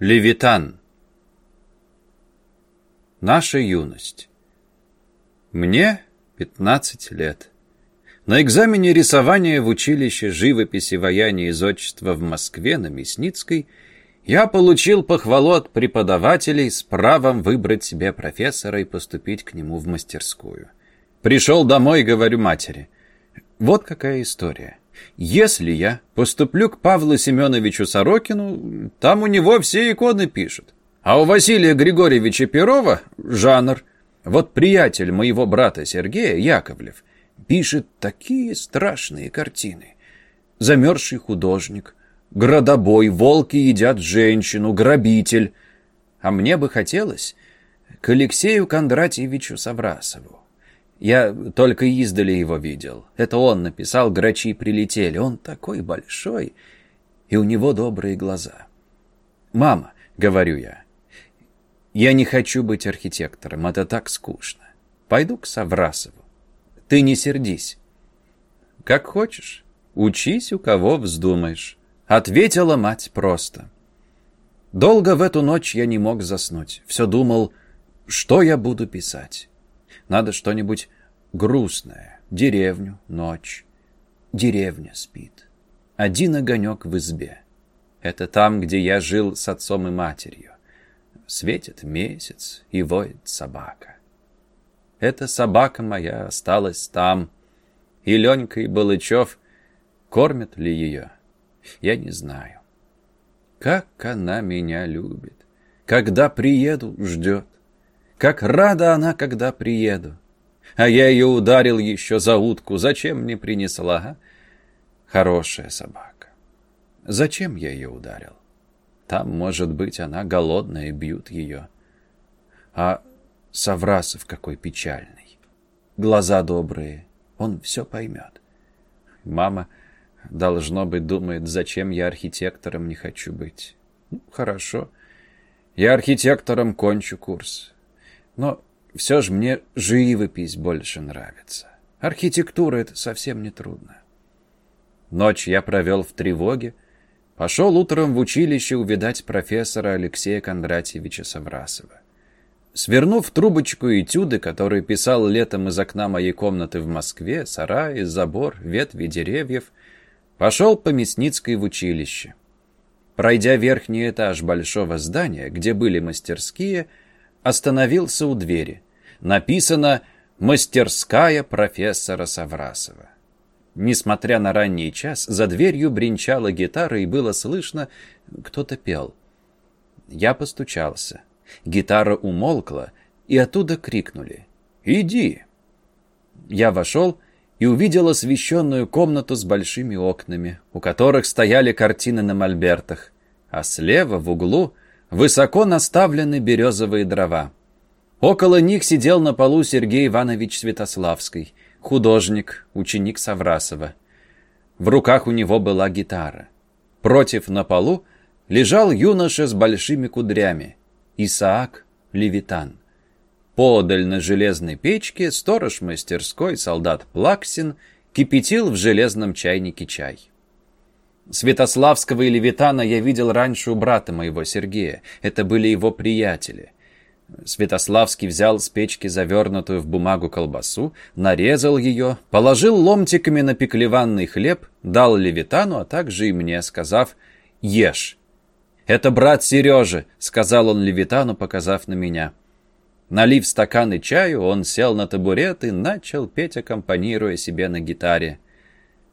Левитан. Наша юность. Мне 15 лет. На экзамене рисования в училище живописи, ваяния и зодчества в Москве на Мясницкой я получил похвалу от преподавателей с правом выбрать себе профессора и поступить к нему в мастерскую. Пришел домой и говорю матери. Вот какая история. Если я поступлю к Павлу Семеновичу Сорокину, там у него все иконы пишут. А у Василия Григорьевича Перова жанр. Вот приятель моего брата Сергея, Яковлев, пишет такие страшные картины. Замерзший художник, градобой, волки едят женщину, грабитель. А мне бы хотелось к Алексею Кондратьевичу Саврасову. Я только издали его видел. Это он написал «Грачи прилетели». Он такой большой, и у него добрые глаза. «Мама», — говорю я, — «я не хочу быть архитектором, это так скучно. Пойду к Саврасову. Ты не сердись». «Как хочешь. Учись, у кого вздумаешь», — ответила мать просто. Долго в эту ночь я не мог заснуть. Все думал, что я буду писать. Надо что-нибудь грустное. Деревню, ночь. Деревня спит. Один огонек в избе. Это там, где я жил с отцом и матерью. Светит месяц и воет собака. Эта собака моя осталась там. И Ленька и Балычев кормят ли ее? Я не знаю. Как она меня любит. Когда приеду, ждет. Как рада она, когда приеду. А я ее ударил еще за утку. Зачем мне принесла? Хорошая собака. Зачем я ее ударил? Там, может быть, она голодная, бьют ее. А Саврасов какой печальный. Глаза добрые, он все поймет. Мама, должно быть, думает, зачем я архитектором не хочу быть. Ну, хорошо. Я архитектором кончу курс. Но все же мне живопись больше нравится. Архитектура — это совсем не трудно. Ночь я провел в тревоге. Пошел утром в училище увидать профессора Алексея Кондратьевича Саврасова. Свернув трубочку этюды, которые писал летом из окна моей комнаты в Москве, сарай, забор, ветви деревьев, пошел по Мясницкой в училище. Пройдя верхний этаж большого здания, где были мастерские, остановился у двери. Написано «Мастерская профессора Саврасова». Несмотря на ранний час, за дверью бренчала гитара и было слышно, кто-то пел. Я постучался. Гитара умолкла, и оттуда крикнули «Иди!». Я вошел и увидел освещенную комнату с большими окнами, у которых стояли картины на мольбертах, а слева, в углу, высоко наставлены березовые дрова. Около них сидел на полу Сергей Иванович Святославский, художник, ученик Саврасова. В руках у него была гитара. Против на полу лежал юноша с большими кудрями, Исаак Левитан. Подаль на железной печке сторож мастерской солдат Плаксин кипятил в железном чайнике чай. Святославского и Левитана я видел раньше у брата моего Сергея. Это были его приятели. Святославский взял с печки завернутую в бумагу колбасу, нарезал ее, положил ломтиками на пеклеванный хлеб, дал Левитану, а также и мне, сказав «Ешь». «Это брат Сережи», — сказал он Левитану, показав на меня. Налив стаканы чаю, он сел на табурет и начал петь, аккомпанируя себе на гитаре.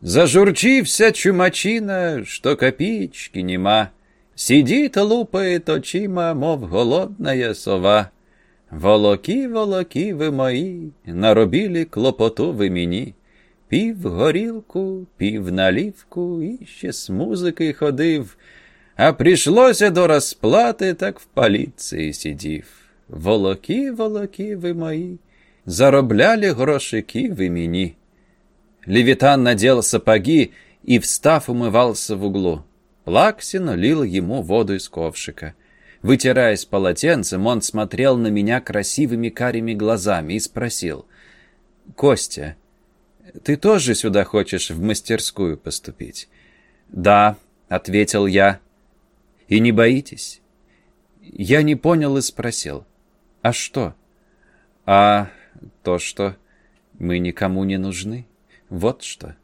Зажурчи вся чумачина, что копеечки нема. Сидит, лупает очима, мов голодная сова. Волоки, волоки ви мої, наробили клопоту ви мені. Пів горілку, пів налівку, і ще з музики ходив. А прийшлося до розплати, так в поліції сидів. Волоки, волоки ви мої, заробляли грошики ви мені. Левитан надел сапоги и, встав, умывался в углу. Плаксин лил ему воду из ковшика. Вытираясь полотенцем, он смотрел на меня красивыми карими глазами и спросил. «Костя, ты тоже сюда хочешь в мастерскую поступить?» «Да», — ответил я. «И не боитесь? Я не понял и спросил. «А что?» «А то, что мы никому не нужны. Вот что».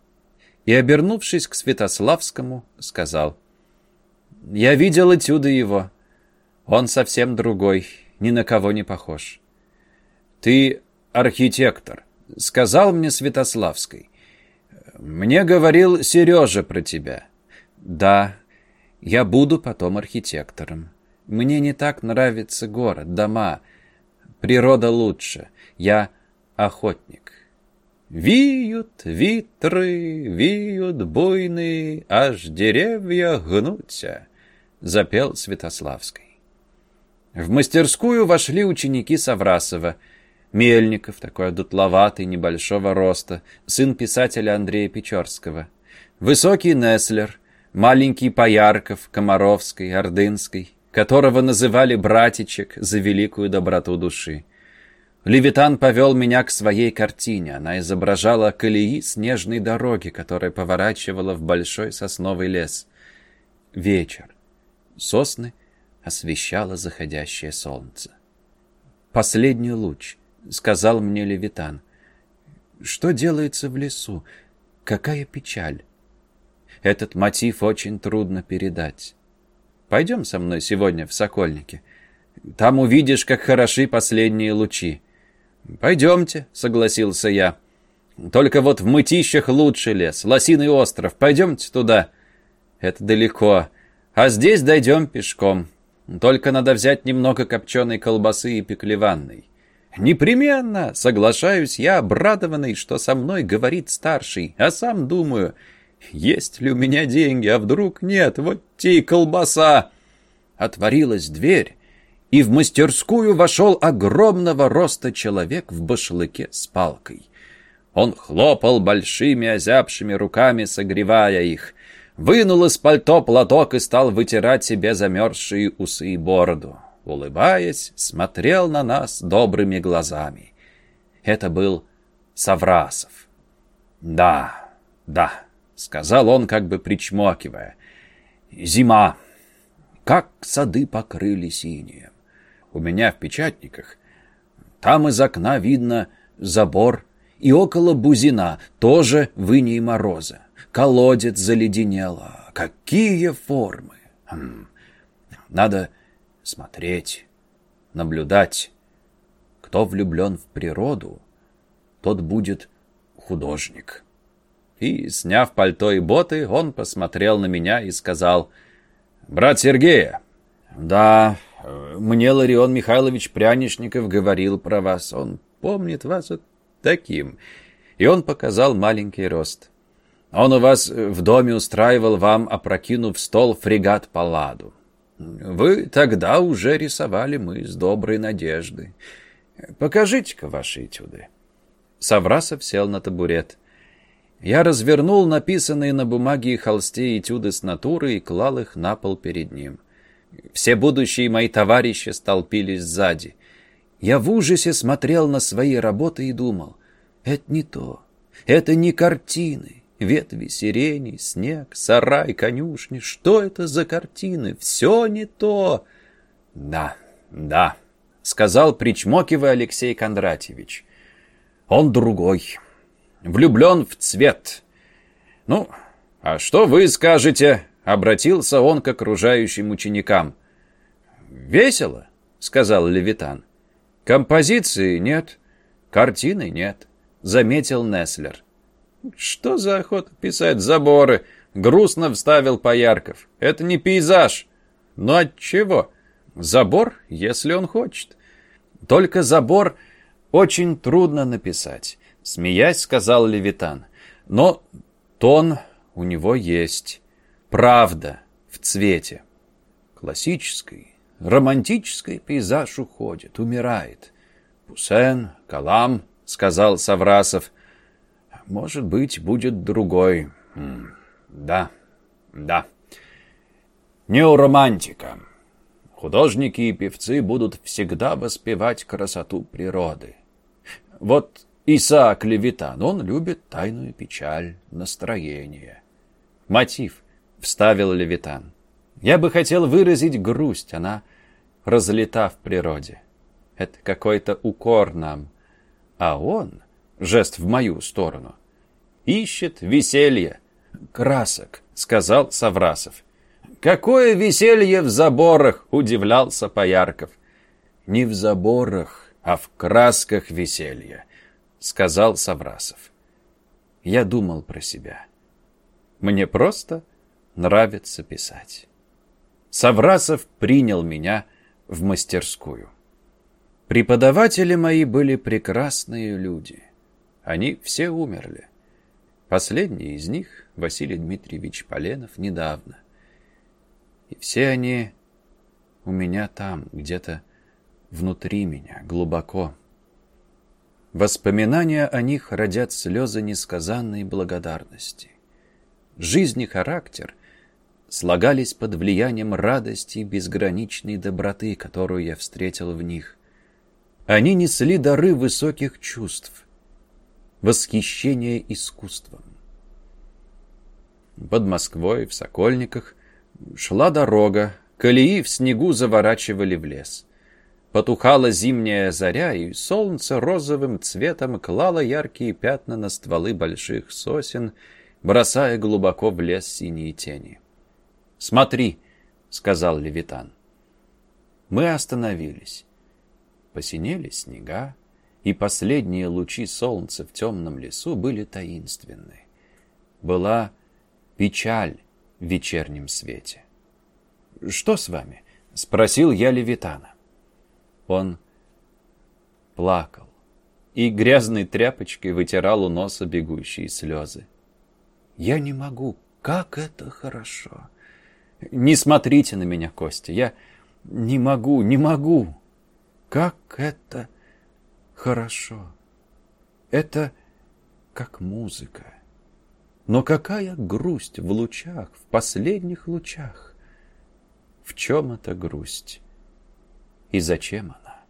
И, обернувшись к Святославскому, сказал. «Я видел этюды его. Он совсем другой, ни на кого не похож». «Ты архитектор», — сказал мне Святославский. «Мне говорил Сережа про тебя». «Да, я буду потом архитектором. Мне не так нравится город, дома. Природа лучше. Я охотник». Віють вітры, віют буйные, аж деревья гнутся, запел Святославский. В мастерскую вошли ученики Саврасова — Мельников, такой дутловатый, небольшого роста, сын писателя Андрея Печорского. Высокий Неслер, маленький Поярков, Комаровской, Ордынской, которого называли братичек за великую доброту души. Левитан повел меня к своей картине. Она изображала колеи снежной дороги, которая поворачивала в большой сосновый лес. Вечер. Сосны освещало заходящее солнце. Последний луч —— сказал мне Левитан. «Что делается в лесу? Какая печаль!» Этот мотив очень трудно передать. Пойдем со мной сегодня в Сокольники. Там увидишь, как хороши последние лучи. Пойдемте, согласился я. Только вот в Мытищах лучший лес, Лосиный остров. Пойдемте туда. Это далеко. А здесь дойдем пешком. Только надо взять немного копченой колбасы и пеклеванной. «Непременно!» — соглашаюсь я, обрадованный, что со мной говорит старший, а сам думаю, есть ли у меня деньги, а вдруг нет, вот те и колбаса. Отворилась дверь, и в мастерскую вошел огромного роста человек в башлыке с палкой. Он хлопал большими озябшими руками, согревая их, вынул из пальто платок и стал вытирать себе замерзшие усы и бороду улыбаясь, смотрел на нас добрыми глазами. Это был Саврасов. «Да, да», — сказал он, как бы причмокивая. «Зима. Как сады покрыли синие. У меня в печатниках. Там из окна видно забор, и около бузина тоже в иней мороза. Колодец заледенело. Какие формы! Хм. Надо смотреть, наблюдать. Кто влюблен в природу, тот будет художник. И, сняв пальто и боты, он посмотрел на меня и сказал, «Брат Сергея, да, мне Ларион Михайлович Прянишников говорил про вас. Он помнит вас вот таким». И он показал маленький рост. Он у вас в доме устраивал вам, опрокинув стол, фрегат Палладу. Вы тогда уже рисовали мы с доброй надеждой. Покажите-ка ваши этюды. Саврасов сел на табурет. Я развернул написанные на бумаге и холсте этюды с натуры и клал их на пол перед ним. Все будущие мои товарищи столпились сзади. Я в ужасе смотрел на свои работы и думал, это не то, это не картины, Ветви сирени, снег, сарай, конюшни. Что это за картины? Все не то. Да, да, сказал, причмокивая Алексей Кондратьевич. Он другой. Влюблен в цвет. Ну, а что вы скажете? Обратился он к окружающим ученикам. Весело, сказал Левитан. Композиции нет, картины нет, заметил Неслер. Что за охота писать заборы? Грустно вставил Поярков. Это не пейзаж. Ну от чего? Забор, если он хочет. Только забор очень трудно написать. Смеясь, сказал Левитан. Но тон у него есть. Правда в цвете. Классический, романтический пейзаж уходит, умирает. Пусен, Калам, сказал Саврасов. Может быть, будет другой. Да, да. Неоромантика. Художники и певцы будут всегда воспевать красоту природы. Вот Исаак Левитан, он любит тайную печаль, настроение. Мотив, вставил Левитан. Я бы хотел выразить грусть, она разлета в природе. Это какой-то укор нам. А он, жест в мою сторону, ищет веселье, красок, сказал Саврасов. Какое веселье в заборах, удивлялся Поярков. Не в заборах, а в красках веселья, сказал Саврасов. Я думал про себя. Мне просто нравится писать. Саврасов принял меня в мастерскую. Преподаватели мои были прекрасные люди. Они все умерли. Последний из них, Василий Дмитриевич Поленов, недавно. И все они у меня там, где-то внутри меня, глубоко. Воспоминания о них родят слезы несказанной благодарности. Жизнь и характер слагались под влиянием радости и безграничной доброты, которую я встретил в них. Они несли дары высоких чувств, восхищение искусством. Под Москвой, в Сокольниках, шла дорога, колеи в снегу заворачивали в лес. Потухала зимняя заря, и солнце розовым цветом клало яркие пятна на стволы больших сосен, бросая глубоко в лес синие тени. «Смотри», — сказал Левитан. Мы остановились. Посинели снега, и последние лучи солнца в темном лесу были таинственны. Была печаль в вечернем свете. «Что с вами?» — спросил я Левитана. Он плакал и грязной тряпочкой вытирал у носа бегущие слезы. «Я не могу. Как это хорошо!» Не смотрите на меня, Костя. Я не могу, не могу. Как это хорошо. Это как музыка. Но какая грусть в лучах, в последних лучах. В чем эта грусть? И зачем она?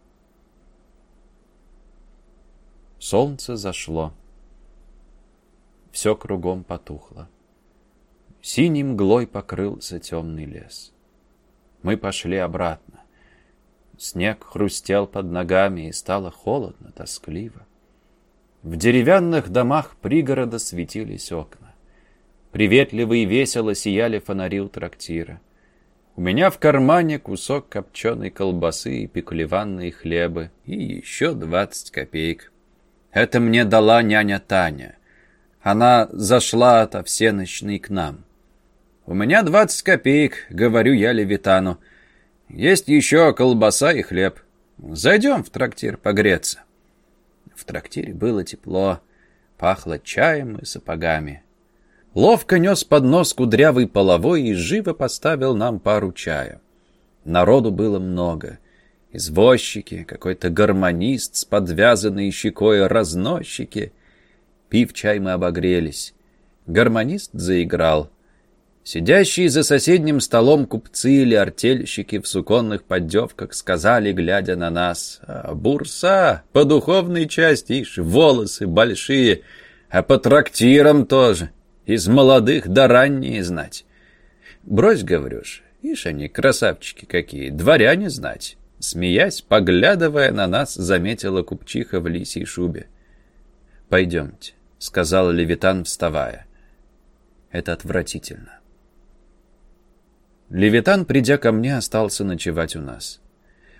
Солнце зашло. Все кругом потухло. Синей мглой покрылся темный лес. Мы пошли обратно. Снег хрустел под ногами, и стало холодно, тоскливо. В деревянных домах пригорода светились окна. Приветливо и весело сияли фонари у трактира. У меня в кармане кусок копченой колбасы и пеклеванные хлебы, и еще двадцать копеек. Это мне дала няня Таня. Она зашла ото всеночной к нам. «У меня двадцать копеек», — говорю я Левитану. «Есть еще колбаса и хлеб. Зайдем в трактир погреться». В трактире было тепло, пахло чаем и сапогами. Ловко нес под нос кудрявый половой и живо поставил нам пару чая. Народу было много. Извозчики, какой-то гармонист с подвязанной щекой разносчики. Пив чай мы обогрелись. Гармонист заиграл — Сидящие за соседним столом купцы или артельщики в суконных поддевках сказали, глядя на нас, «А, «Бурса, по духовной части, ишь, волосы большие, а по трактирам тоже, из молодых до ранние знать». «Брось, говоришь, ишь они, красавчики какие, дворяне знать». Смеясь, поглядывая на нас, заметила купчиха в лисьей шубе. «Пойдемте», — сказал Левитан, вставая. «Это отвратительно». Левитан, придя ко мне, остался ночевать у нас.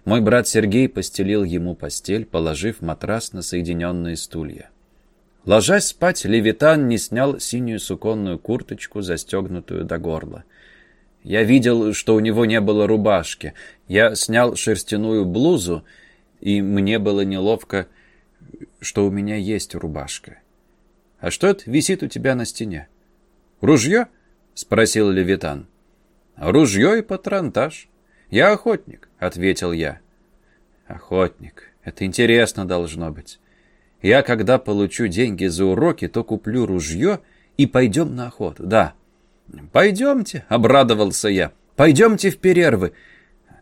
Мой брат Сергей постелил ему постель, положив матрас на соединенные стулья. Ложась спать, Левитан не снял синюю суконную курточку, застегнутую до горла. Я видел, что у него не было рубашки. Я снял шерстяную блузу, и мне было неловко, что у меня есть рубашка. «А что это висит у тебя на стене?» «Ружье?» — спросил Левитан. Ружье и патронтаж. Я охотник, ответил я. Охотник. Это интересно должно быть. Я, когда получу деньги за уроки, то куплю ружье и пойдем на охоту. Да. Пойдемте, обрадовался я. Пойдемте в перервы.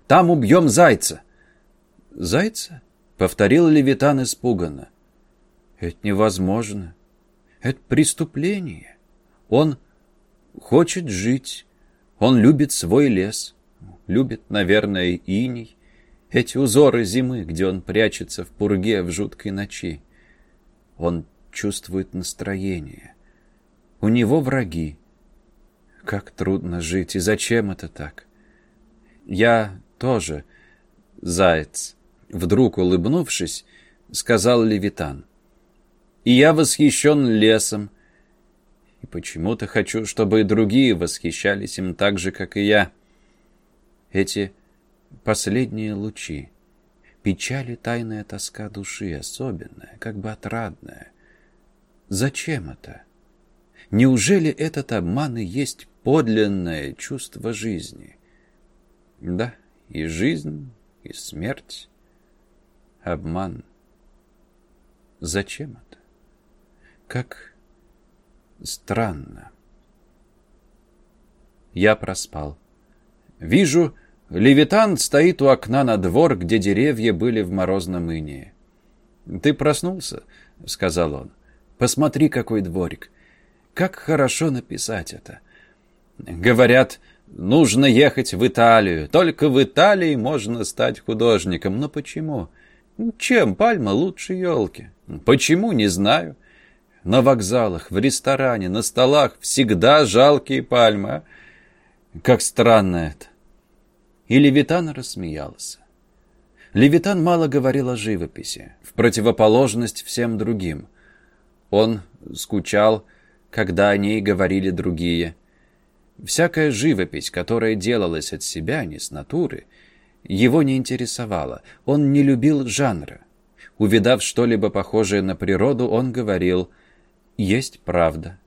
Там убьем зайца. Зайца? Повторил Левитан испуганно. Это невозможно. Это преступление. Он хочет жить. Он любит свой лес, любит, наверное, иней, Эти узоры зимы, где он прячется в пурге в жуткой ночи. Он чувствует настроение. У него враги. Как трудно жить, и зачем это так? Я тоже заяц. Вдруг улыбнувшись, сказал Левитан. И я восхищен лесом. И почему-то хочу, чтобы и другие восхищались им так же, как и я. Эти последние лучи. Печаль и тайная тоска души, особенная, как бы отрадная. Зачем это? Неужели этот обман и есть подлинное чувство жизни? Да, и жизнь, и смерть. Обман. Зачем это? Как странно. Я проспал. Вижу, Левитан стоит у окна на двор, где деревья были в морозном инее. «Ты проснулся?» — сказал он. «Посмотри, какой дворик. Как хорошо написать это. Говорят, нужно ехать в Италию. Только в Италии можно стать художником. Но почему? Чем пальма лучше елки? Почему, не знаю. На вокзалах, в ресторане, на столах всегда жалкие пальмы. А? Как странно это. И Левитан рассмеялся. Левитан мало говорил о живописи, в противоположность всем другим. Он скучал, когда о ней говорили другие. Всякая живопись, которая делалась от себя, не с натуры, его не интересовала. Он не любил жанра. Увидав что-либо похожее на природу, он говорил «Есть правда».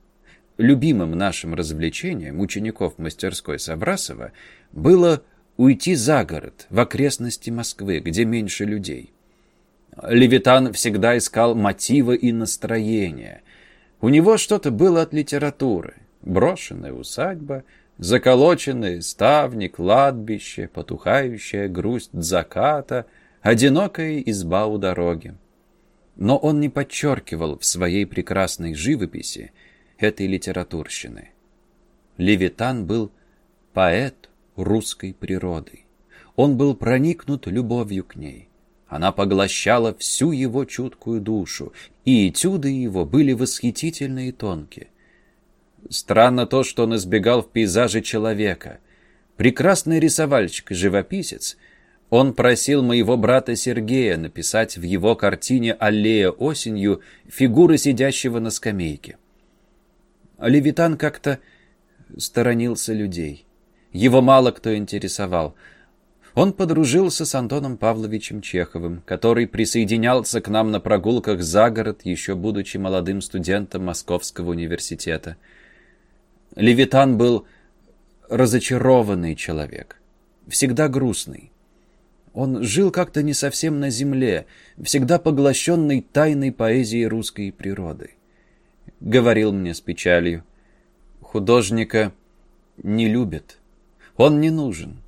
Любимым нашим развлечением учеников мастерской Саврасова было уйти за город, в окрестности Москвы, где меньше людей. Левитан всегда искал мотива и настроения, у него что-то было от литературы. Брошенная усадьба, заколоченные ставни, кладбище, потухающая грусть заката, одинокая изба у дороги. Но он не подчеркивал в своей прекрасной живописи этой литературщины. Левитан был поэт русской природы. Он был проникнут любовью к ней. Она поглощала всю его чуткую душу, и этюды его были восхитительны и тонкие. Странно то, что он избегал в пейзаже человека. Прекрасный рисовальщик и живописец, он просил моего брата Сергея написать в его картине «Аллея осенью» фигуры сидящего на скамейке. Левитан как-то сторонился людей. Его мало кто интересовал – он подружился с Антоном Павловичем Чеховым, который присоединялся к нам на прогулках за город, еще будучи молодым студентом Московского университета. Левитан был разочарованный человек, всегда грустный. Он жил как-то не совсем на земле, всегда поглощенный тайной поэзией русской природы. Говорил мне с печалью, художника не любят, он не нужен.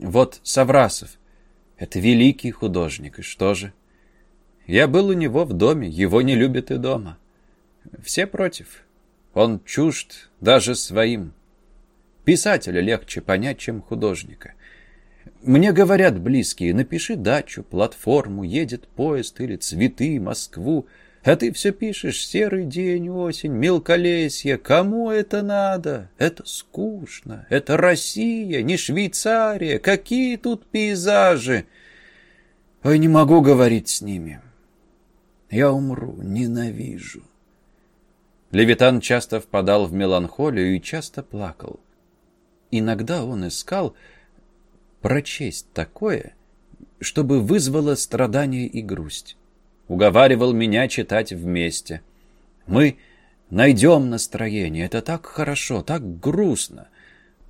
Вот Саврасов. Это великий художник, и что же? Я был у него в доме, его не любят и дома. Все против. Он чужд даже своим. Писателя легче понять, чем художника. Мне говорят близкие, напиши дачу, платформу, едет поезд или цветы, Москву. А ты все пишешь «серый день, осень, мелколесье». Кому это надо? Это скучно. Это Россия, не Швейцария. Какие тут пейзажи? Ой, не могу говорить с ними. Я умру, ненавижу. Левитан часто впадал в меланхолию и часто плакал. Иногда он искал прочесть такое, чтобы вызвало страдание и грусть уговаривал меня читать вместе. Мы найдем настроение, это так хорошо, так грустно.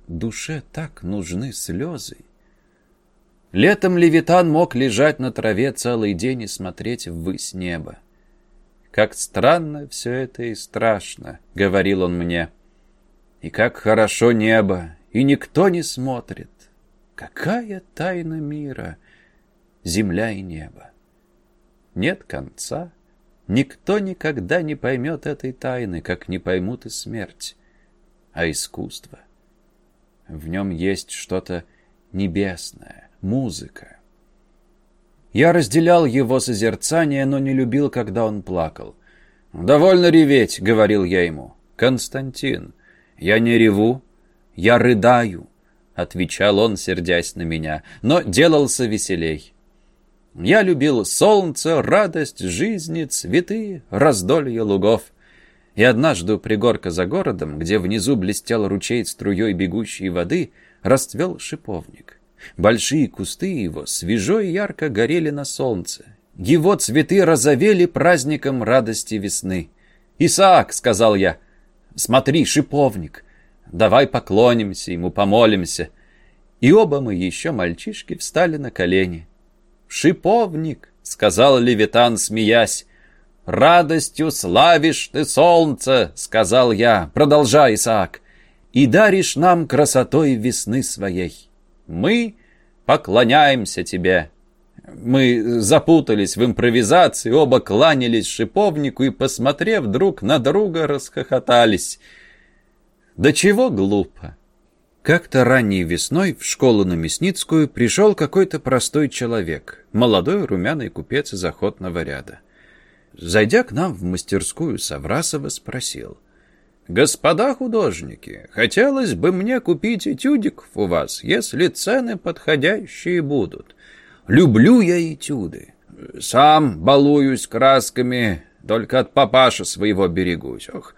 Душе так нужны слезы. Летом Левитан мог лежать на траве целый день и смотреть ввысь неба. «Как странно все это и страшно», — говорил он мне. «И как хорошо небо, и никто не смотрит. Какая тайна мира, земля и небо!» нет конца. Никто никогда не поймет этой тайны, как не поймут и смерть. А искусство? В нем есть что-то небесное, музыка. Я разделял его созерцание, но не любил, когда он плакал. «Довольно реветь», — говорил я ему. «Константин, я не реву, я рыдаю», — отвечал он, сердясь на меня, но делался веселей. Я любил солнце, радость жизни, цветы, раздолье лугов. И однажды у пригорка за городом, где внизу блестел ручей струей бегущей воды, расцвел шиповник. Большие кусты его свежо и ярко горели на солнце. Его цветы разовели праздником радости весны. «Исаак», — сказал я, — «смотри, шиповник, давай поклонимся ему, помолимся». И оба мы еще, мальчишки, встали на колени. «Шиповник», — сказал Левитан, смеясь, — «радостью славишь ты солнце», — сказал я, — продолжай, Исаак, — «и даришь нам красотой весны своей». Мы поклоняемся тебе». Мы запутались в импровизации, оба кланялись шиповнику и, посмотрев друг на друга, расхохотались. Да чего глупо. Как-то ранней весной в школу на Мясницкую пришел какой-то простой человек, молодой румяный купец из охотного ряда. Зайдя к нам в мастерскую Саврасова, спросил — «Господа художники, хотелось бы мне купить этюдик у вас, если цены подходящие будут. Люблю я этюды. Сам балуюсь красками, только от папаша своего берегусь. Ох,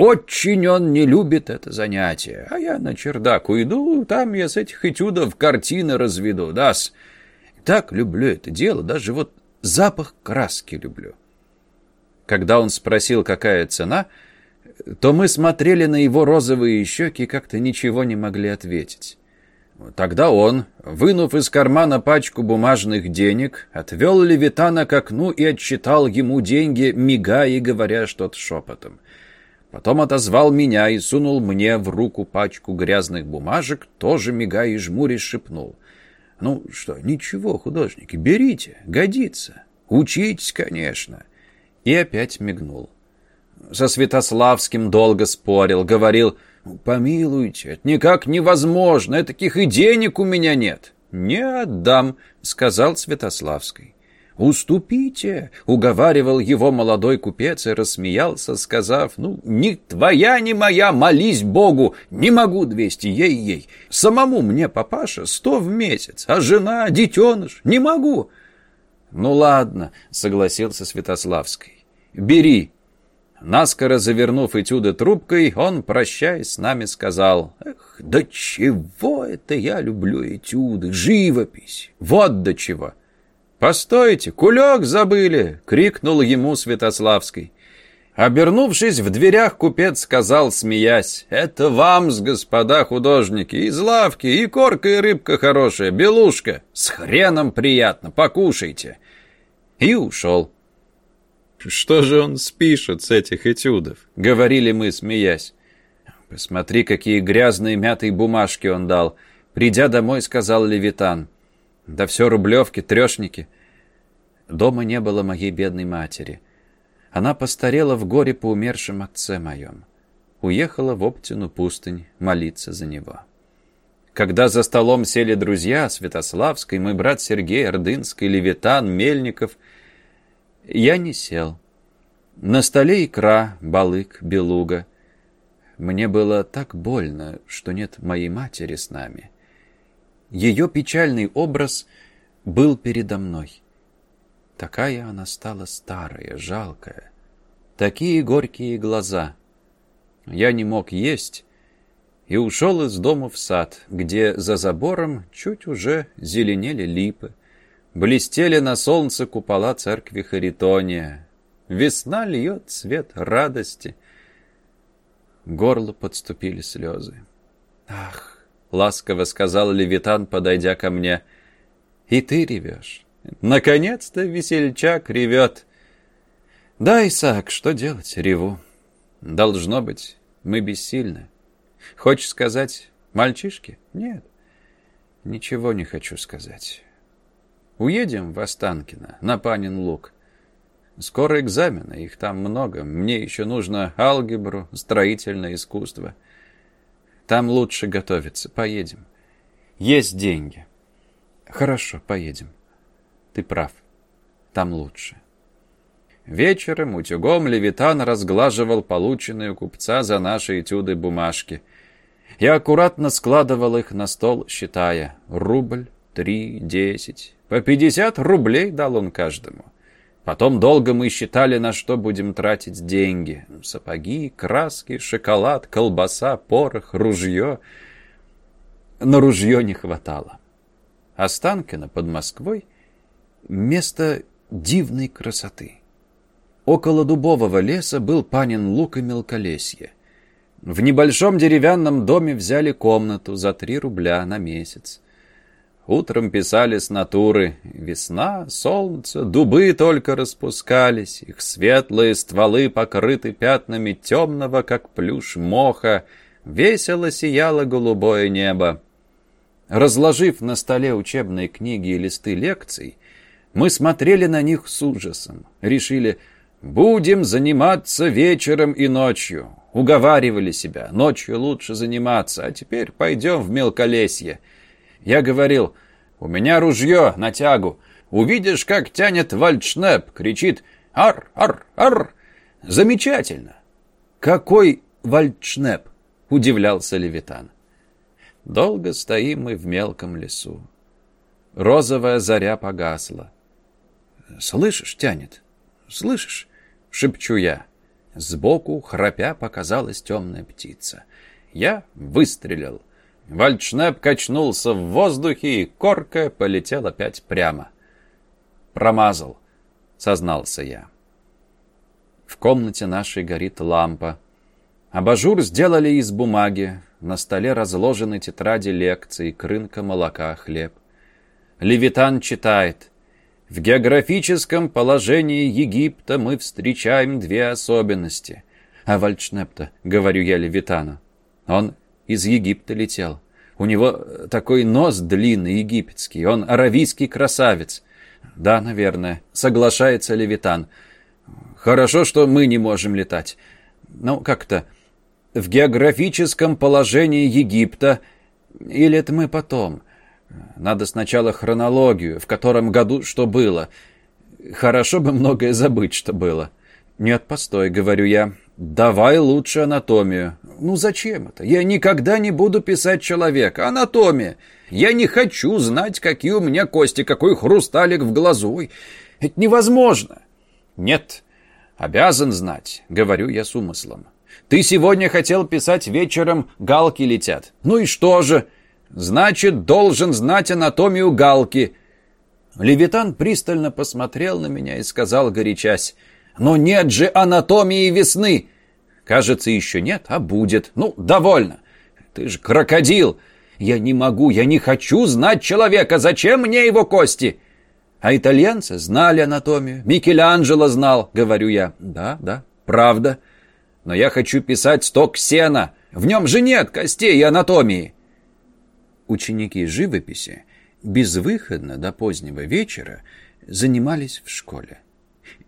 очень он не любит это занятие. А я на чердак уйду, там я с этих этюдов картины разведу, дас. Так люблю это дело, даже вот запах краски люблю». Когда он спросил, какая цена, — то мы смотрели на его розовые щеки и как-то ничего не могли ответить. Тогда он, вынув из кармана пачку бумажных денег, отвел Левитана к окну и отчитал ему деньги, мигая и говоря что-то шепотом. Потом отозвал меня и сунул мне в руку пачку грязных бумажек, тоже мигая и жмурясь шепнул. «Ну что, ничего, художники, берите, годится. Учитесь, конечно». И опять мигнул со Святославским долго спорил, говорил, «Помилуйте, это никак невозможно, таких и денег у меня нет». «Не отдам», — сказал Святославский. «Уступите», — уговаривал его молодой купец и рассмеялся, сказав, «Ну, ни твоя, ни моя, молись Богу, не могу двести, ей-ей. Самому мне, папаша, сто в месяц, а жена, детеныш, не могу». «Ну ладно», — согласился Святославский, «бери, Наскоро завернув этюды трубкой, он, прощаясь с нами, сказал, «Эх, да чего это я люблю этюды, живопись, вот до чего!» «Постойте, кулек забыли!» — крикнул ему Святославский. Обернувшись в дверях, купец сказал, смеясь, «Это вам, господа художники, из лавки, и корка, и рыбка хорошая, белушка, с хреном приятно, покушайте!» И ушел. Что же он спишет с этих этюдов? Говорили мы, смеясь. Посмотри, какие грязные мятые бумажки он дал. Придя домой, сказал Левитан. Да все рублевки, трешники. Дома не было моей бедной матери. Она постарела в горе по умершем отце моем. Уехала в Оптину пустынь молиться за него. Когда за столом сели друзья, Святославский, мой брат Сергей, Ордынский, Левитан, Мельников — я не сел. На столе икра, балык, белуга. Мне было так больно, что нет моей матери с нами. Ее печальный образ был передо мной. Такая она стала старая, жалкая. Такие горькие глаза. Я не мог есть и ушел из дома в сад, где за забором чуть уже зеленели липы. Блестели на солнце купола церкви Харитония. Весна льет цвет радости. Горло подступили слезы. «Ах!» — ласково сказал Левитан, подойдя ко мне. «И ты ревешь. Наконец-то весельчак ревет». «Да, Исаак, что делать? Реву. Должно быть, мы бессильны. Хочешь сказать, мальчишки? Нет, ничего не хочу сказать». Уедем в Останкино, на Панин луг. Скоро экзамены, их там много. Мне еще нужно алгебру, строительное искусство. Там лучше готовиться. Поедем. Есть деньги. Хорошо, поедем. Ты прав. Там лучше. Вечером утюгом Левитан разглаживал полученные у купца за наши этюды бумажки. Я аккуратно складывал их на стол, считая. Рубль, три, десять. По пятьдесят рублей дал он каждому. Потом долго мы считали, на что будем тратить деньги. Сапоги, краски, шоколад, колбаса, порох, ружье. Но ружье не хватало. Останкино под Москвой — место дивной красоты. Около дубового леса был панин лук и мелколесье. В небольшом деревянном доме взяли комнату за три рубля на месяц. Утром писали с натуры. Весна, солнце, дубы только распускались. Их светлые стволы покрыты пятнами темного, как плюш моха. Весело сияло голубое небо. Разложив на столе учебные книги и листы лекций, мы смотрели на них с ужасом. Решили, будем заниматься вечером и ночью. Уговаривали себя, ночью лучше заниматься, а теперь пойдем в мелколесье. Я говорил, у меня ружье на тягу. Увидишь, как тянет вальдшнеп, кричит «Ар! Ар! Ар!» Замечательно! Какой вальдшнеп? Удивлялся Левитан. Долго стоим мы в мелком лесу. Розовая заря погасла. «Слышишь, тянет? Слышишь?» — шепчу я. Сбоку, храпя, показалась темная птица. Я выстрелил. Вальдшнеп качнулся в воздухе, и корка полетел опять прямо. «Промазал», — сознался я. В комнате нашей горит лампа. Абажур сделали из бумаги. На столе разложены тетради лекций, крынка молока, хлеб. Левитан читает. В географическом положении Египта мы встречаем две особенности. А Вальдшнепта, говорю я Левитану, он из Египта летел. У него такой нос длинный, египетский. Он аравийский красавец. Да, наверное. Соглашается Левитан. Хорошо, что мы не можем летать. Ну, как-то в географическом положении Египта. Или это мы потом? Надо сначала хронологию, в котором году что было. Хорошо бы многое забыть, что было. Нет, постой, говорю я. Давай лучше анатомию. Ну зачем это? Я никогда не буду писать человека. Анатомия. Я не хочу знать, какие у меня кости, какой хрусталик в глазу. Это невозможно. Нет, обязан знать, говорю я с умыслом. Ты сегодня хотел писать вечером «Галки летят». Ну и что же? Значит, должен знать анатомию галки. Левитан пристально посмотрел на меня и сказал, горячась, «Но нет же анатомии весны!» «Кажется, еще нет, а будет. Ну, довольно. Ты же крокодил. Я не могу, я не хочу знать человека. Зачем мне его кости?» А итальянцы знали анатомию. Микеланджело знал, говорю я. Да, да, правда. Но я хочу писать сток сена. В нем же нет костей и анатомии. Ученики живописи безвыходно до позднего вечера занимались в школе.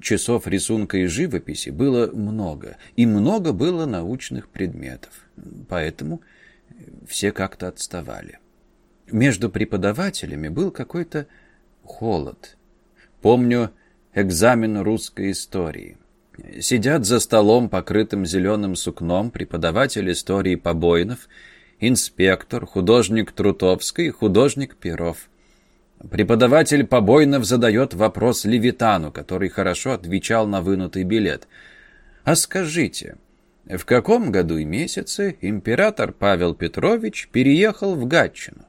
Часов рисунка и живописи было много, и много было научных предметов. Поэтому все как-то отставали. Между преподавателями был какой-то холод. Помню экзамен русской истории. Сидят за столом, покрытым зеленым сукном, преподаватель истории Побойнов, инспектор, художник Трутовский, художник Перов. Преподаватель Побойнов задает вопрос Левитану, который хорошо отвечал на вынутый билет. «А скажите, в каком году и месяце император Павел Петрович переехал в Гатчину?»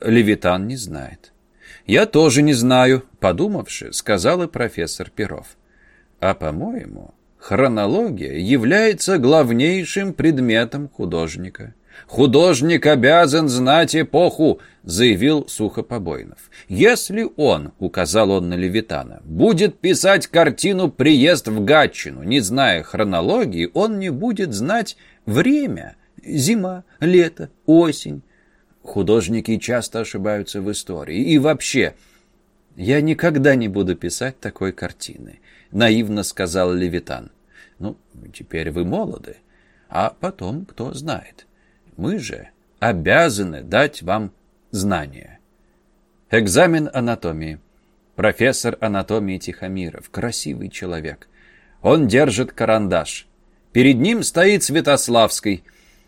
Левитан не знает. «Я тоже не знаю», — подумавши, сказал и профессор Перов. «А, по-моему, хронология является главнейшим предметом художника». «Художник обязан знать эпоху», — заявил Сухопобойнов. «Если он, — указал он на Левитана, — будет писать картину «Приезд в Гатчину», не зная хронологии, он не будет знать время. Зима, лето, осень. Художники часто ошибаются в истории. И вообще, я никогда не буду писать такой картины», — наивно сказал Левитан. «Ну, теперь вы молоды, а потом кто знает». Мы же обязаны дать вам знания. Экзамен анатомии. профессор анатомии Тихомиров, красивый человек. Он держит карандаш. Перед ним стоит Святославский.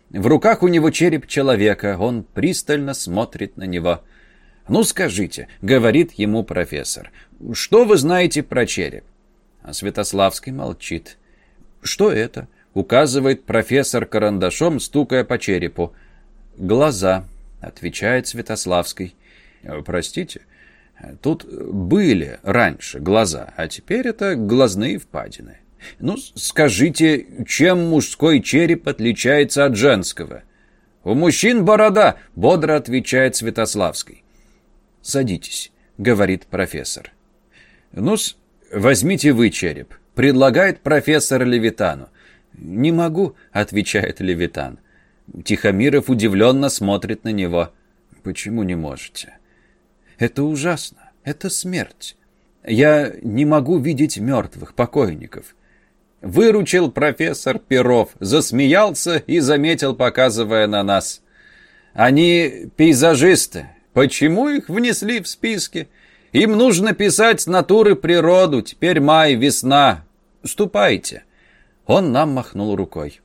В руках у него череп человека, он пристально смотрит на него. «Ну скажите», — говорит ему профессор, — «что вы знаете про череп?» А Святославский молчит. «Что это?» — указывает профессор карандашом, стукая по черепу. «Глаза», — отвечает Святославский. «Простите, тут были раньше глаза, а теперь это глазные впадины». «Ну, скажите, чем мужской череп отличается от женского?» «У мужчин борода», — бодро отвечает Святославский. «Садитесь», — говорит профессор. ну возьмите вы череп», — предлагает профессор Левитану. «Не могу», — отвечает Левитан. Тихомиров удивленно смотрит на него. «Почему не можете?» «Это ужасно. Это смерть. Я не могу видеть мертвых, покойников. Выручил профессор Перов, засмеялся и заметил, показывая на нас. Они пейзажисты. Почему их внесли в списки? Им нужно писать натуры природу. Теперь май, весна. Ступайте. Он нам махнул рукой.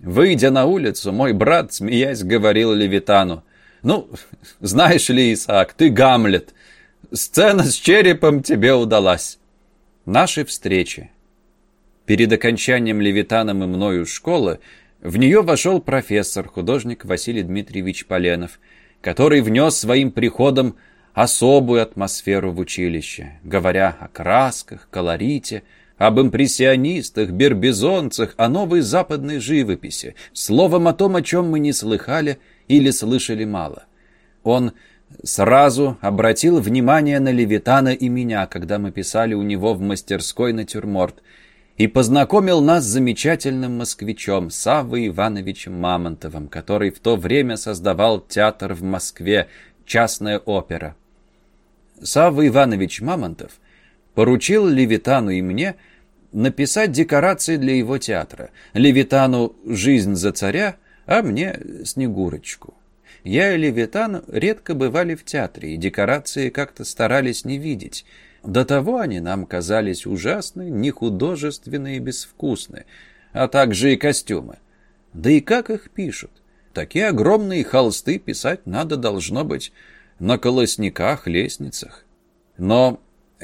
Выйдя на улицу, мой брат, смеясь, говорил Левитану. «Ну, знаешь ли, Исаак, ты Гамлет. Сцена с черепом тебе удалась». Наши встречи Перед окончанием Левитаном и мною школы в нее вошел профессор, художник Василий Дмитриевич Поленов, который внес своим приходом особую атмосферу в училище, говоря о красках, колорите, об импрессионистах, бербизонцах, о новой западной живописи, словом о том, о чем мы не слыхали или слышали мало. Он сразу обратил внимание на Левитана и меня, когда мы писали у него в мастерской натюрморт – и познакомил нас с замечательным москвичом Саввой Ивановичем Мамонтовым, который в то время создавал театр в Москве, частная опера. Савва Иванович Мамонтов поручил Левитану и мне написать декорации для его театра. Левитану «Жизнь за царя», а мне «Снегурочку». Я и Левитан редко бывали в театре, и декорации как-то старались не видеть – до того они нам казались ужасны, нехудожественны и безвкусны, а также и костюмы. Да и как их пишут? Такие огромные холсты писать надо, должно быть, на колосниках, лестницах. Но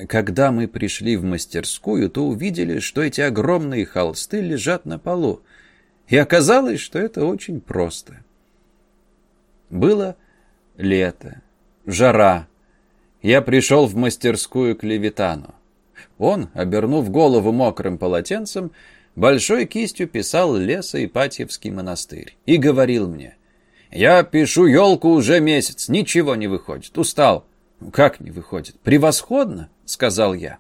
когда мы пришли в мастерскую, то увидели, что эти огромные холсты лежат на полу. И оказалось, что это очень просто. Было лето, жара, я пришел в мастерскую к Левитану. Он, обернув голову мокрым полотенцем, большой кистью писал леса Ипатьевский монастырь и говорил мне, «Я пишу елку уже месяц, ничего не выходит, устал». «Как не выходит? Превосходно!» — сказал я.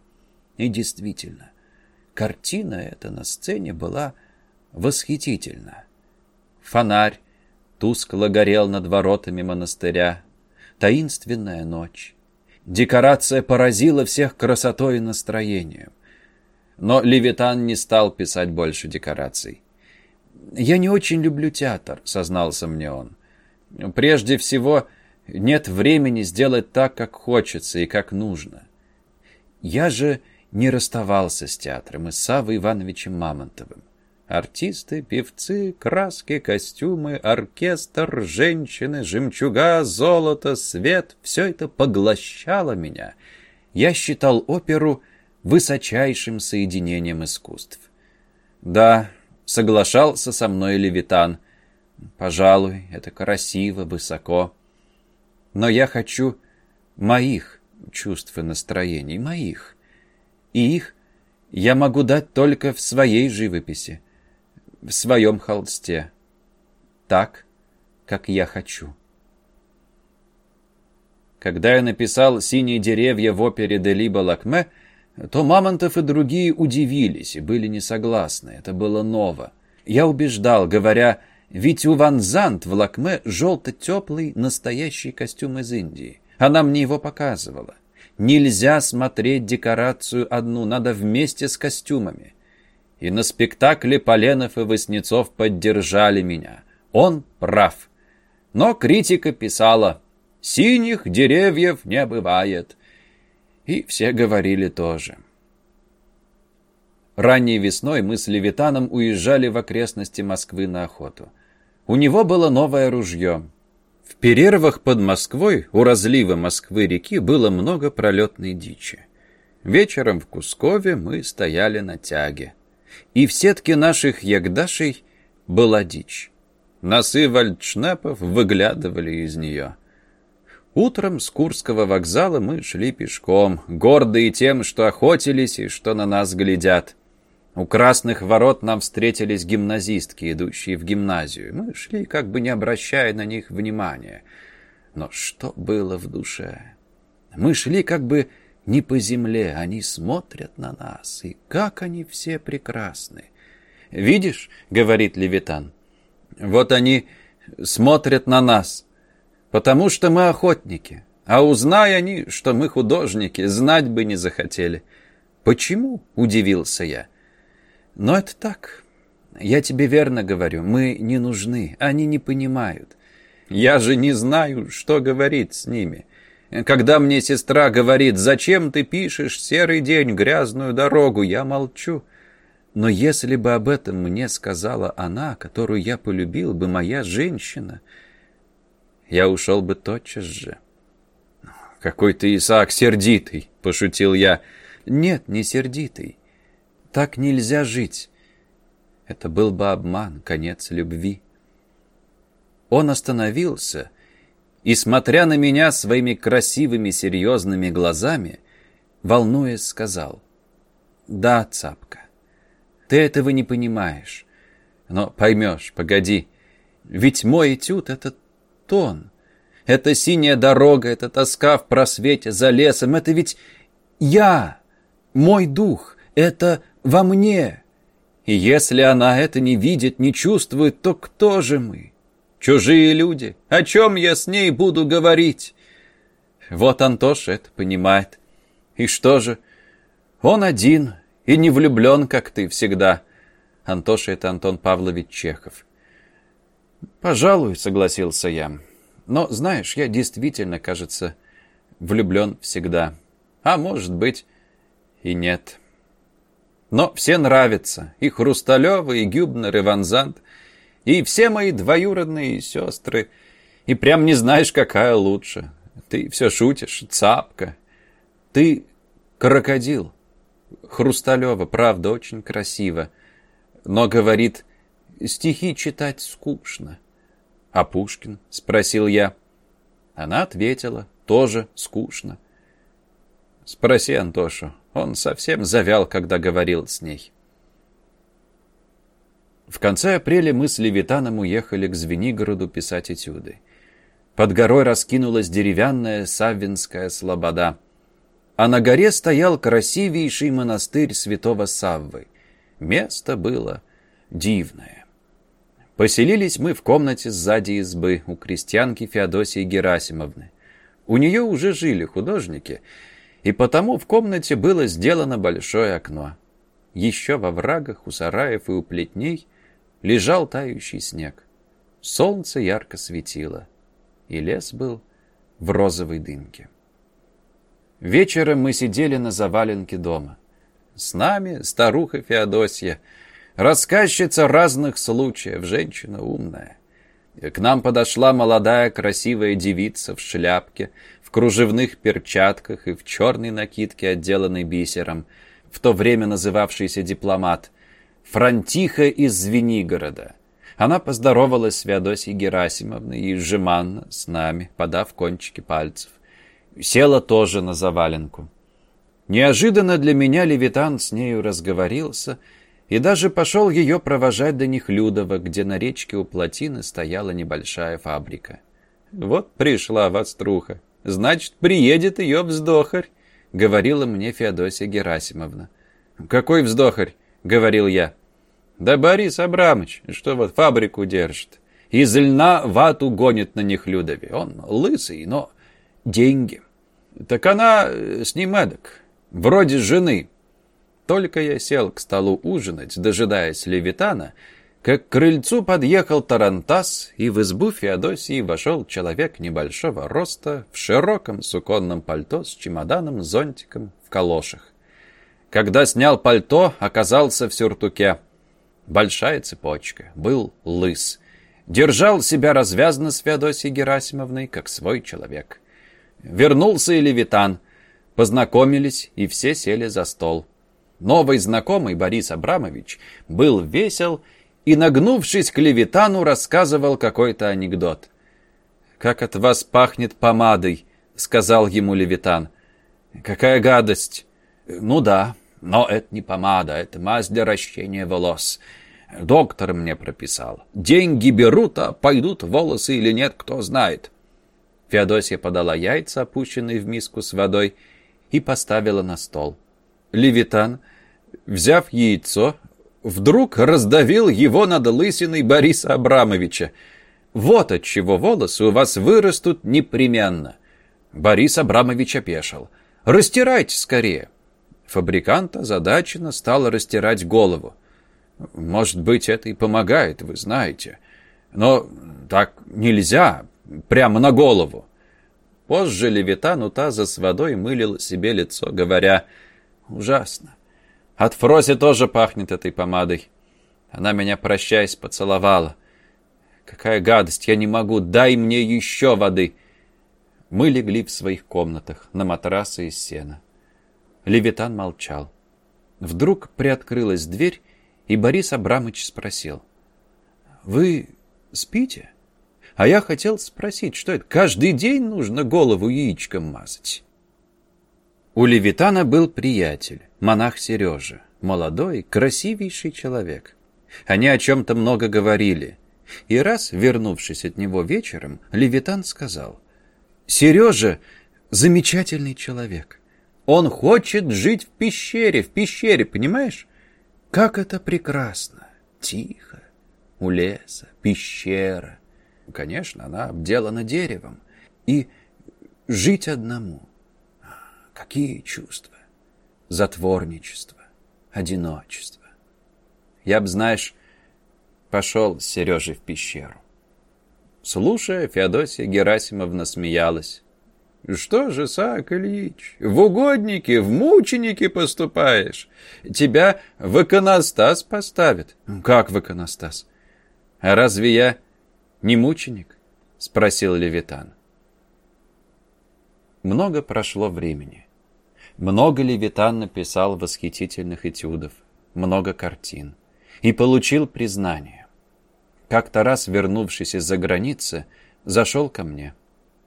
И действительно, картина эта на сцене была восхитительна. Фонарь тускло горел над воротами монастыря, таинственная ночь. Декорация поразила всех красотой и настроением. Но Левитан не стал писать больше декораций. «Я не очень люблю театр», — сознался мне он. «Прежде всего, нет времени сделать так, как хочется и как нужно. Я же не расставался с театром и с Савой Ивановичем Мамонтовым. Артисты, певцы, краски, костюмы, оркестр, женщины, жемчуга, золото, свет — все это поглощало меня. Я считал оперу высочайшим соединением искусств. Да, соглашался со мной Левитан. Пожалуй, это красиво, высоко. Но я хочу моих чувств и настроений, моих. И их я могу дать только в своей живописи в своем холсте, так, как я хочу. Когда я написал «Синие деревья» в опере «Делиба Лакме», то Мамонтов и другие удивились и были не согласны. Это было ново. Я убеждал, говоря, ведь у Ван Зант в Лакме желто-теплый настоящий костюм из Индии. Она мне его показывала. Нельзя смотреть декорацию одну, надо вместе с костюмами. И на спектакле Поленов и Васнецов поддержали меня. Он прав. Но критика писала «Синих деревьев не бывает». И все говорили тоже. Ранней весной мы с Левитаном уезжали в окрестности Москвы на охоту. У него было новое ружье. В перерывах под Москвой у разлива Москвы-реки было много пролетной дичи. Вечером в Кускове мы стояли на тяге. И в сетке наших ягдашей была дичь. Носы вальдшнепов выглядывали из нее. Утром с Курского вокзала мы шли пешком, гордые тем, что охотились и что на нас глядят. У красных ворот нам встретились гимназистки, идущие в гимназию. Мы шли, как бы не обращая на них внимания. Но что было в душе? Мы шли как бы не по земле, они смотрят на нас, и как они все прекрасны. «Видишь, — говорит Левитан, — вот они смотрят на нас, потому что мы охотники, а узнай они, что мы художники, знать бы не захотели». «Почему?» — удивился я. «Но это так. Я тебе верно говорю, мы не нужны, они не понимают. Я же не знаю, что говорить с ними». Когда мне сестра говорит, зачем ты пишешь серый день, грязную дорогу, я молчу. Но если бы об этом мне сказала она, которую я полюбил бы, моя женщина, я ушел бы тотчас же. «Какой ты, Исаак, сердитый!» — пошутил я. «Нет, не сердитый. Так нельзя жить. Это был бы обман, конец любви». Он остановился и, смотря на меня своими красивыми серьезными глазами, волнуясь, сказал, «Да, цапка, ты этого не понимаешь, но поймешь, погоди, ведь мой этюд — это тон, это синяя дорога, это тоска в просвете за лесом, это ведь я, мой дух, это во мне». И если она это не видит, не чувствует, то кто же мы? Чужие люди. О чем я с ней буду говорить? Вот Антоша это понимает. И что же? Он один и не влюблен, как ты всегда. Антоша — это Антон Павлович Чехов. «Пожалуй», — согласился я. «Но, знаешь, я действительно, кажется, влюблен всегда. А может быть, и нет. Но все нравятся. И Хрусталева, и Гюбнер, и Ванзант — и все мои двоюродные сестры. И прям не знаешь, какая лучше. Ты все шутишь, цапка. Ты крокодил. Хрусталева, правда, очень красиво. Но, говорит, стихи читать скучно. А Пушкин? Спросил я. Она ответила, тоже скучно. Спроси Антошу. Он совсем завял, когда говорил с ней. В конце апреля мы с Левитаном уехали к Звенигороду писать этюды. Под горой раскинулась деревянная Саввинская слобода, а на горе стоял красивейший монастырь святого Саввы. Место было дивное. Поселились мы в комнате сзади избы у крестьянки Феодосии Герасимовны. У нее уже жили художники, и потому в комнате было сделано большое окно. Еще во врагах у сараев и у плетней лежал тающий снег. Солнце ярко светило, и лес был в розовой дымке. Вечером мы сидели на заваленке дома. С нами старуха Феодосия, рассказчица разных случаев, женщина умная. К нам подошла молодая красивая девица в шляпке, в кружевных перчатках и в черной накидке, отделанной бисером, в то время называвшийся дипломат — Франтиха из Звенигорода. Она поздоровалась с Феодосией Герасимовной и жеманно с нами, подав кончики пальцев. Села тоже на заваленку. Неожиданно для меня Левитан с нею разговорился и даже пошел ее провожать до Нехлюдова, где на речке у плотины стояла небольшая фабрика. «Вот пришла Воструха. Значит, приедет ее вздохарь», — говорила мне Феодосия Герасимовна. «Какой вздохарь?» — говорил я. Да Борис Абрамович, что вот фабрику держит. Из льна вату гонит на них Людови. Он лысый, но деньги. Так она э, с ним эдак, вроде жены. Только я сел к столу ужинать, дожидаясь Левитана, как к крыльцу подъехал Тарантас, и в избу Феодосии вошел человек небольшого роста в широком суконном пальто с чемоданом, зонтиком, в калошах. Когда снял пальто, оказался в сюртуке. Большая цепочка, был лыс. Держал себя развязно с Феодосией Герасимовной, как свой человек. Вернулся и Левитан. Познакомились, и все сели за стол. Новый знакомый Борис Абрамович был весел и, нагнувшись к Левитану, рассказывал какой-то анекдот. «Как от вас пахнет помадой», — сказал ему Левитан. «Какая гадость!» «Ну да, но это не помада, это мазь для ращения волос. Доктор мне прописал. Деньги берут, а пойдут волосы или нет, кто знает». Феодосия подала яйца, опущенные в миску с водой, и поставила на стол. Левитан, взяв яйцо, вдруг раздавил его над лысиной Бориса Абрамовича. Вот от чего волосы у вас вырастут непременно. Борис Абрамович опешил. «Растирайте скорее!» Фабрикант озадаченно стал растирать голову. «Может быть, это и помогает, вы знаете. Но так нельзя, прямо на голову». Позже Левитан у таза с водой мылил себе лицо, говоря «Ужасно. От Фрози тоже пахнет этой помадой. Она меня, прощаясь, поцеловала. Какая гадость, я не могу, дай мне еще воды. Мы легли в своих комнатах, на матрасы из сена. Левитан молчал. Вдруг приоткрылась дверь, и Борис Абрамович спросил. «Вы спите?» А я хотел спросить, что это? Каждый день нужно голову яичком мазать. У Левитана был приятель, монах Сережа, молодой, красивейший человек. Они о чем-то много говорили. И раз, вернувшись от него вечером, Левитан сказал, «Сережа — замечательный человек. Он хочет жить в пещере, в пещере, понимаешь? Как это прекрасно, тихо, у леса, пещера. Конечно, она обделана деревом. И жить одному — Какие чувства? Затворничество, одиночество. Я б, знаешь, пошел с Сережей в пещеру. Слушая, Феодосия Герасимовна смеялась. «Что же, Саак Ильич, в угодники, в мученики поступаешь? Тебя в иконостас поставят». «Как в иконостас? А разве я не мученик?» — спросил Левитан. Много прошло времени. Много Левитан написал восхитительных этюдов, много картин. И получил признание. Как-то раз, вернувшись из-за границы, зашел ко мне.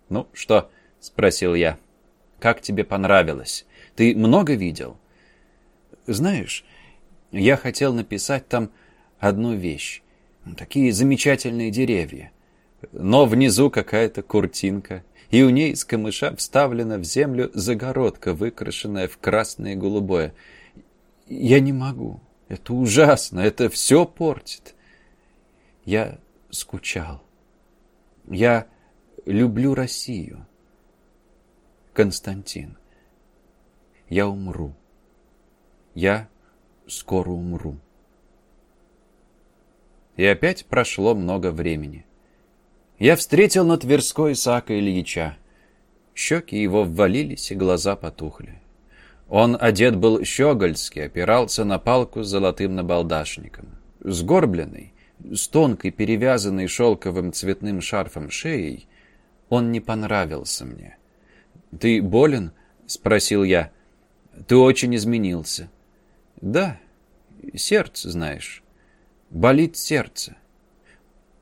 «Ну, что?» — спросил я. «Как тебе понравилось? Ты много видел?» «Знаешь, я хотел написать там одну вещь. Такие замечательные деревья. Но внизу какая-то куртинка, и у ней из камыша вставлена в землю загородка, выкрашенная в красное и голубое. Я не могу. Это ужасно. Это все портит. Я скучал. Я люблю Россию. Константин. Я умру. Я скоро умру. И опять прошло много времени я встретил на Тверской Исаака Ильича. Щеки его ввалились, и глаза потухли. Он одет был щегольски, опирался на палку с золотым набалдашником. Сгорбленный, с тонкой, перевязанной шелковым цветным шарфом шеей, он не понравился мне. «Ты болен?» — спросил я. «Ты очень изменился». «Да, сердце, знаешь. Болит сердце».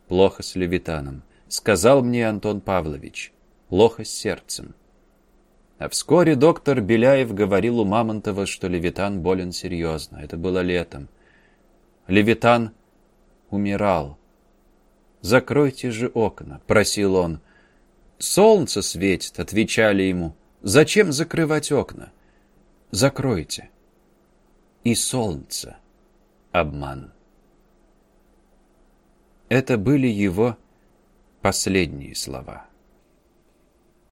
Плохо с левитаном сказал мне Антон Павлович. Плохо с сердцем. А вскоре доктор Беляев говорил у Мамонтова, что Левитан болен серьезно. Это было летом. Левитан умирал. «Закройте же окна», — просил он. «Солнце светит», — отвечали ему. «Зачем закрывать окна?» «Закройте». И солнце. Обман. Это были его последние слова.